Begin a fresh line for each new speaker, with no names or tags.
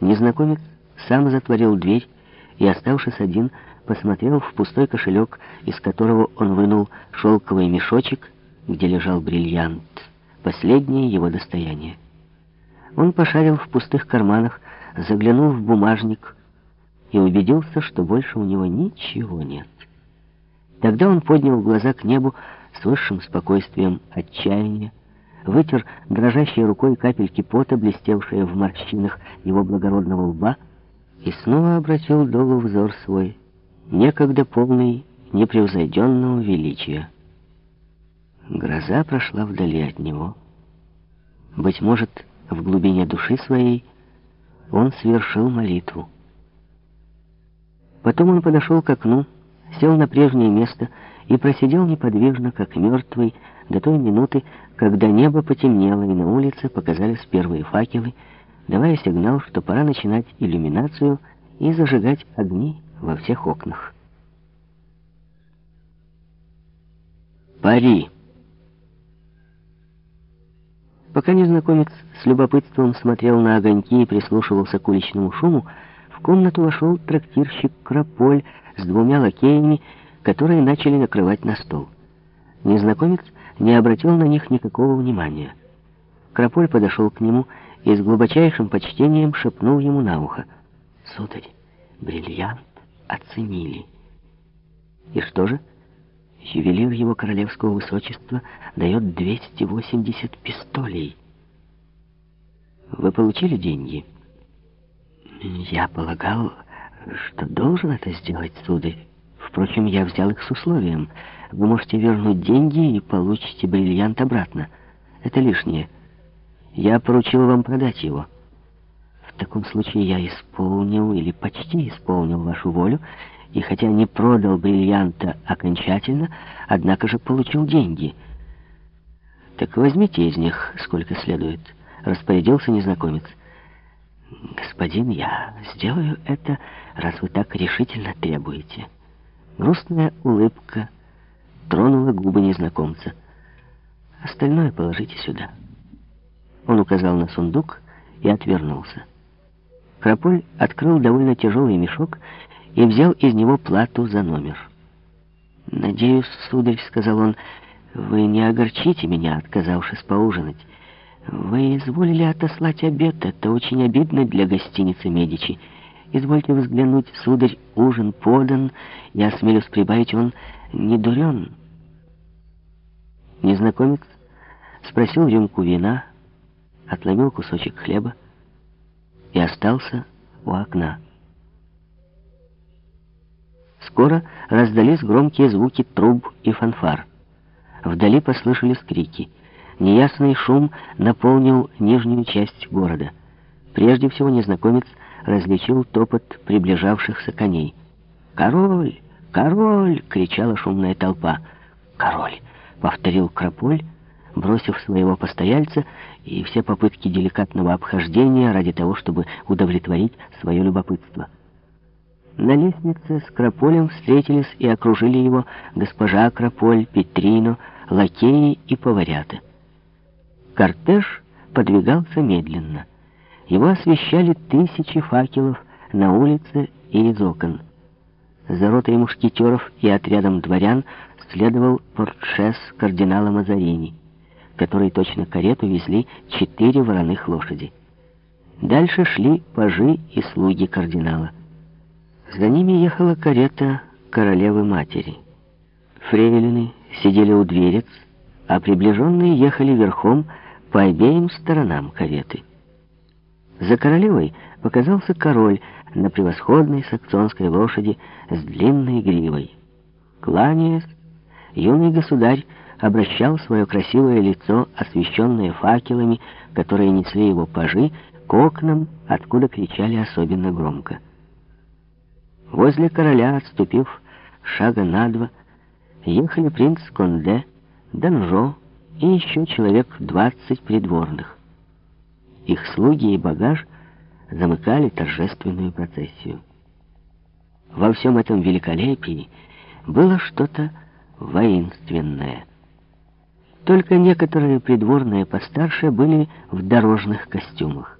Незнакомец сам затворил дверь и, оставшись один, посмотрел в пустой кошелек, из которого он вынул шелковый мешочек, где лежал бриллиант, последнее его достояние. Он пошарил в пустых карманах, заглянул в бумажник и убедился, что больше у него ничего нет. Тогда он поднял глаза к небу с высшим спокойствием отчаяния, вытер дрожащей рукой капельки пота, блестевшие в морщинах его благородного лба, и снова обратил долу взор свой, некогда полный непревзойденного величия. Гроза прошла вдали от него. Быть может, в глубине души своей он совершил молитву. Потом он подошел к окну, сел на прежнее место и просидел неподвижно, как мертвый, до той минуты, когда небо потемнело и на улице показались первые факелы, давая сигнал, что пора начинать иллюминацию и зажигать огни во всех окнах. Пари. Пока незнакомец с любопытством смотрел на огоньки и прислушивался к уличному шуму, в комнату вошел трактирщик Крополь с двумя лакеями, которые начали накрывать на стол. Незнакомец не обратил на них никакого внимания. Крополь подошел к нему и с глубочайшим почтением шепнул ему на ухо. «Сударь, бриллиант оценили». «И что же?» Ювелир его королевского высочества дает 280 пистолей. Вы получили деньги? Я полагал, что должен это сделать, сударь. Впрочем, я взял их с условием. Вы можете вернуть деньги и получите бриллиант обратно. Это лишнее. Я поручил вам продать его. В таком случае я исполнил или почти исполнил вашу волю, и хотя не продал бриллианта окончательно, однако же получил деньги. Так возьмите из них сколько следует, распорядился незнакомец. Господин, я сделаю это, раз вы так решительно требуете. Грустная улыбка тронула губы незнакомца. Остальное положите сюда. Он указал на сундук и отвернулся. Крополь открыл довольно тяжелый мешок и взял из него плату за номер. «Надеюсь, сударь, — сказал он, — вы не огорчите меня, отказавшись поужинать. Вы изволили отослать обед, это очень обидно для гостиницы «Медичи». Извольте взглянуть, сударь, ужин подан, я осмелюсь прибавить, он не дурен». Незнакомец спросил рюмку вина, отломил кусочек хлеба и остался у окна. Скоро раздались громкие звуки труб и фанфар. Вдали послышались крики. Неясный шум наполнил нижнюю часть города. Прежде всего незнакомец различил топот приближавшихся коней. «Король! Король!» — кричала шумная толпа. «Король!» — повторил Крополь, бросив своего постояльца и все попытки деликатного обхождения ради того, чтобы удовлетворить свое любопытство. На лестнице с Крополем встретились и окружили его госпожа Крополь, Петрино, лакеи и поварята. Кортеж подвигался медленно. Его освещали тысячи факелов на улице и из окон. За ротой мушкетеров и отрядом дворян следовал портшес кардинала Мазарини, который точно карету везли четыре вороных лошади. Дальше шли пажи и слуги кардинала. За ними ехала карета королевы-матери. Фрейлины сидели у дверец, а приближенные ехали верхом по обеим сторонам кареты. За королевой показался король на превосходной саксонской лошади с длинной гривой. Кланяясь, юный государь обращал свое красивое лицо, освещенное факелами, которые несли его пажи, к окнам, откуда кричали особенно громко. Возле короля, отступив шага на два, ехали принц Конде, Данжо и еще человек двадцать придворных. Их слуги и багаж замыкали торжественную процессию. Во всем этом великолепии было что-то воинственное. Только некоторые придворные постарше были в дорожных костюмах.